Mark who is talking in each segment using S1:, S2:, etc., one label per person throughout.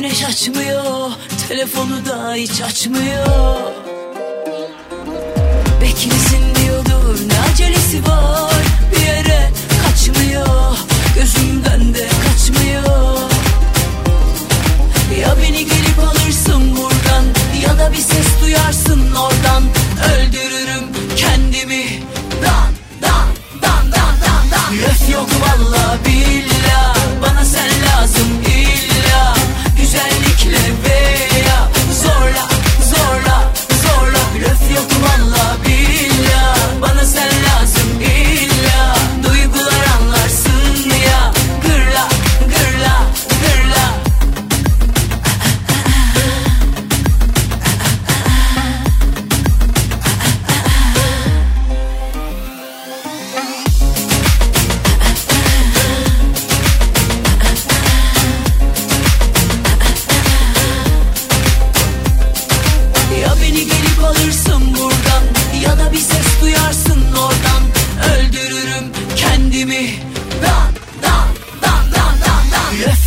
S1: Güneş açmıyor Telefonu da hiç açmıyor. Beklesin diyordur Ne acelesi var?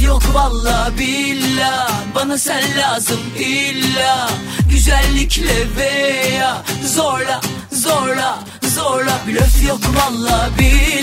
S1: yok valla billa Bana sen lazım illa. Güzellikle veya zorla zorla zorla. Blöf yok valla billa